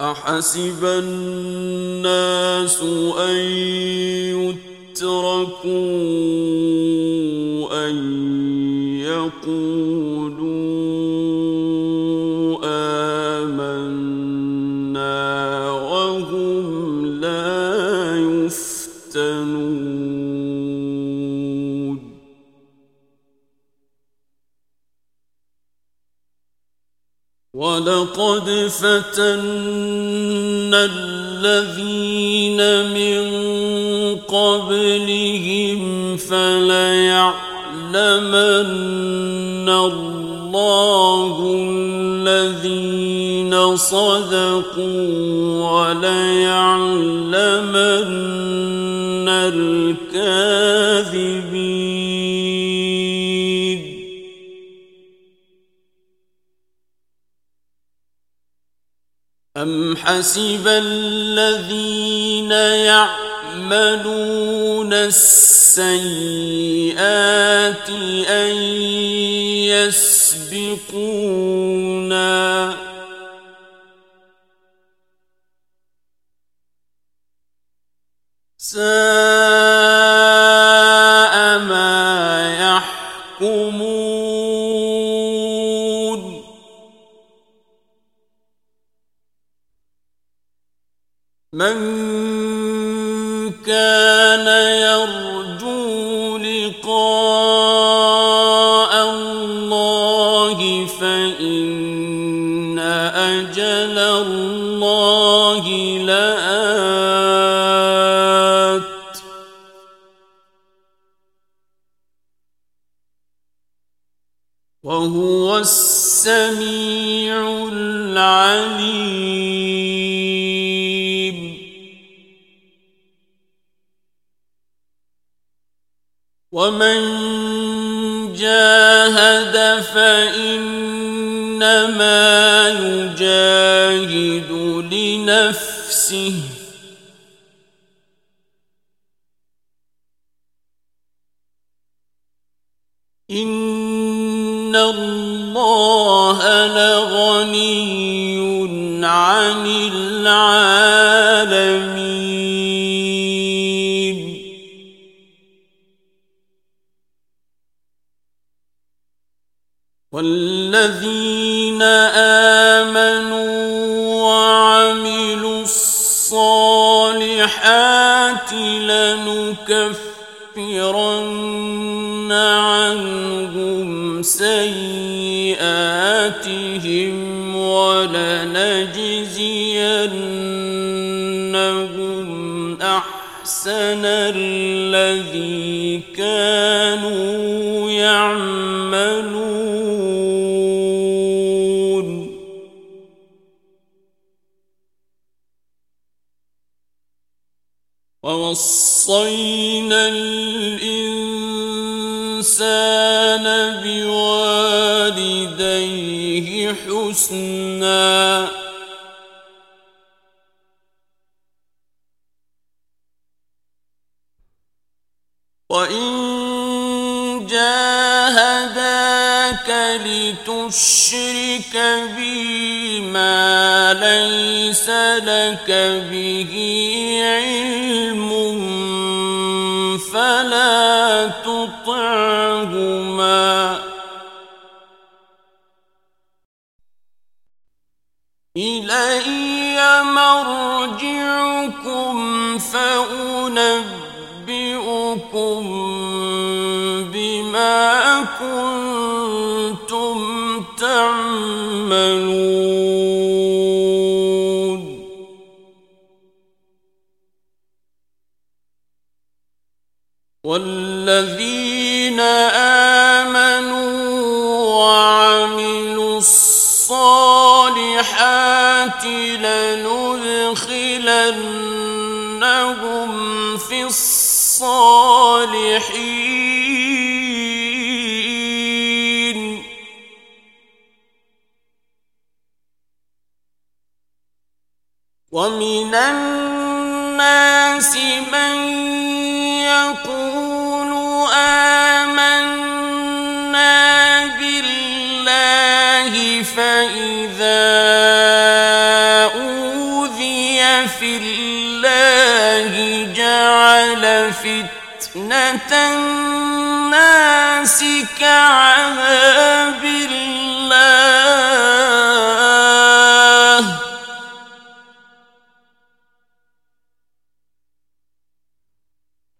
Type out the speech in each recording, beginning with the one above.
أحسب الناس أن يتركوا أن يقولوا ولقد فتنا الذين من قبلهم فليعلمن الله الذين صدقوا وليعلمن الكاذبين أم حسب الذين يعملون السيئات أن يسبقونا الله فإن أجل الله لآت. وهو السميع العليم. ومن جاهد فإنما يجاهد لنفسه. إن الله لغني عن العالمين. آمنوا وعملوا الصالحات لنكفرن عنهم سيئاتهم ولنجزينهم أحسن الذي ووصينا الإنسان بوالديه حسنا وإن جاهداك لتشرك بي ما ليس لك به علم فلا تطعهما. إلي مرجعكم فأنبئكم بما كنتم لندخلنهم في الصالحين ومن الناس من يقول آمنا بالله فإذا جعل فتنة الناس كعذاب الله.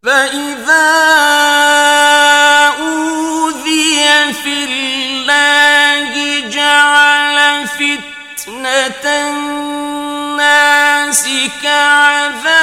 فإذا أوذي في الله جعل فتنة الناس كعذاب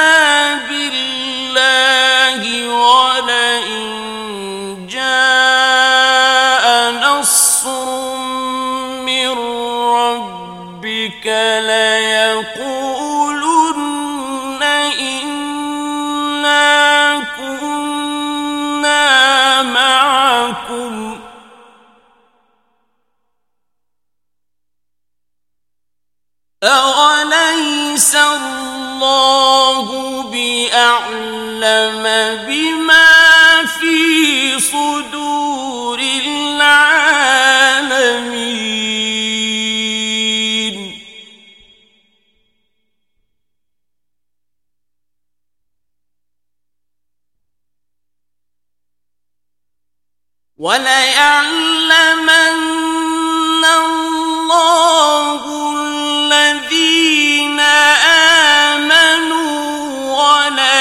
وليعلمن الله الذين آمنوا وليعلمن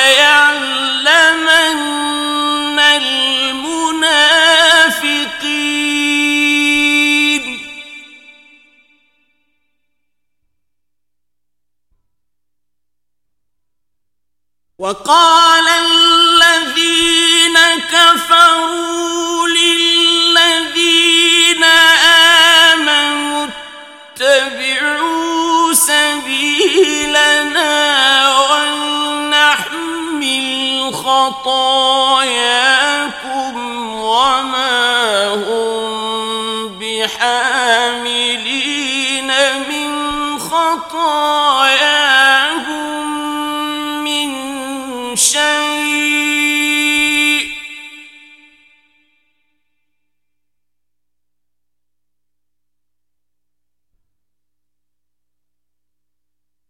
المنافقين. وقال الذين كفروا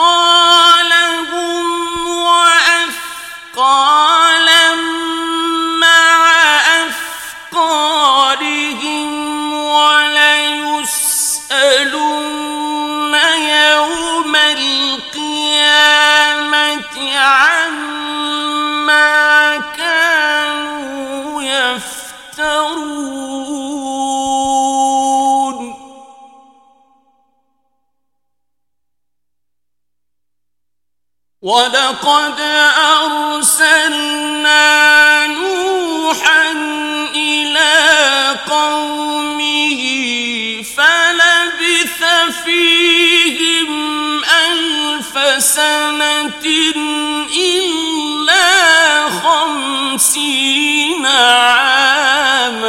أثقالهم ولقد أرسلنا نوحا إلى قومه فلبث فيهم ألف سنة إلا خمسين عاما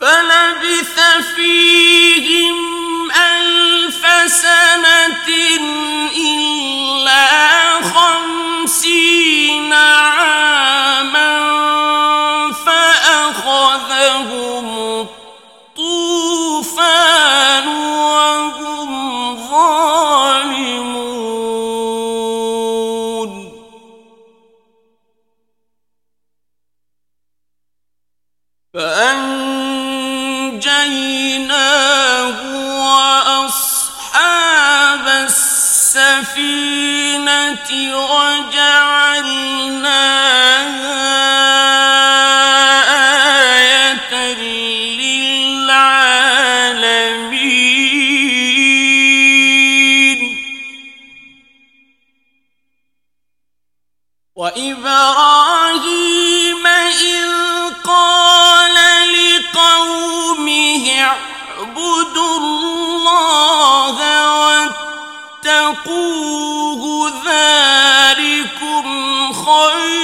فلبث فيهم السفينة وجعلناها آية للعالمين. وإبراهيم إذ فاتقوه ذلكم خير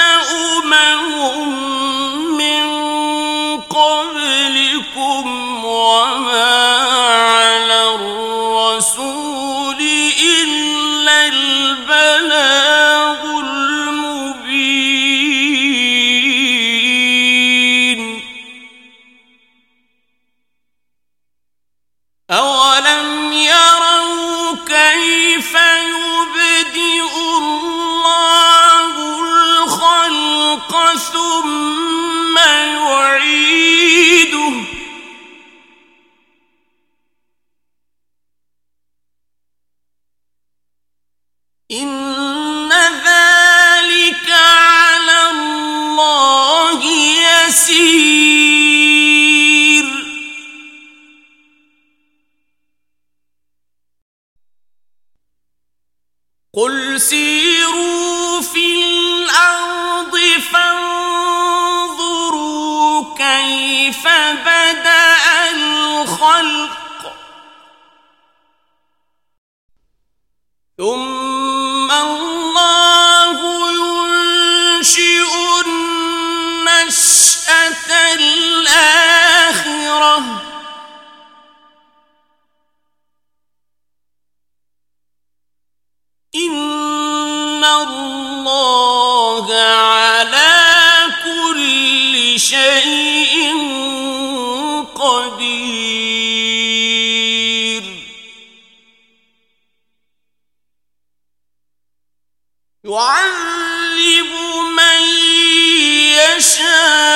ام ثم الله يعذب من يشاء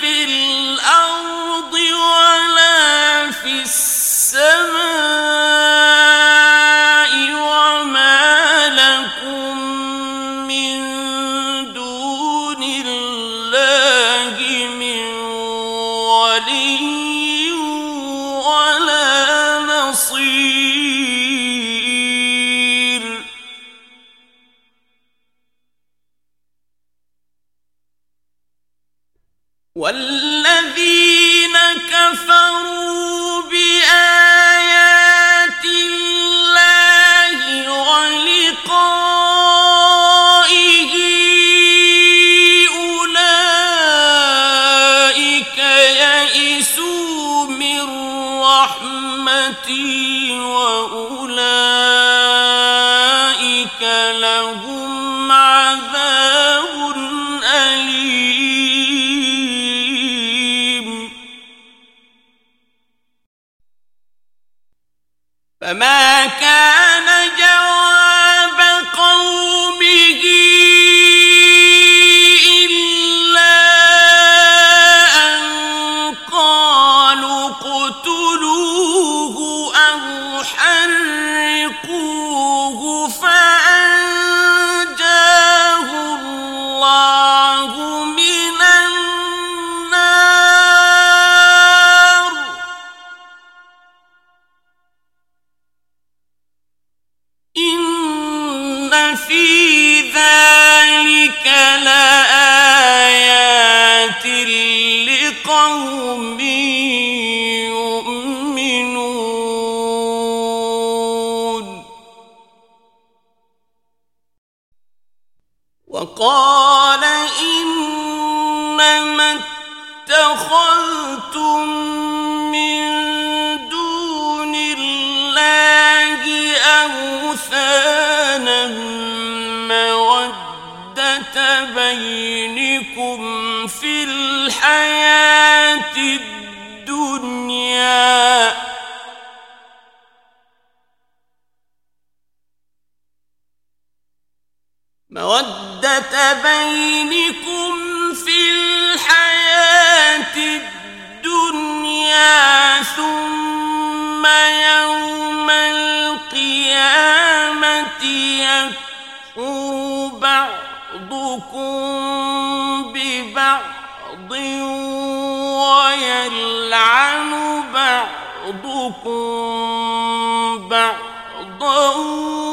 في الأرض ولا في السماء آیا بعضا.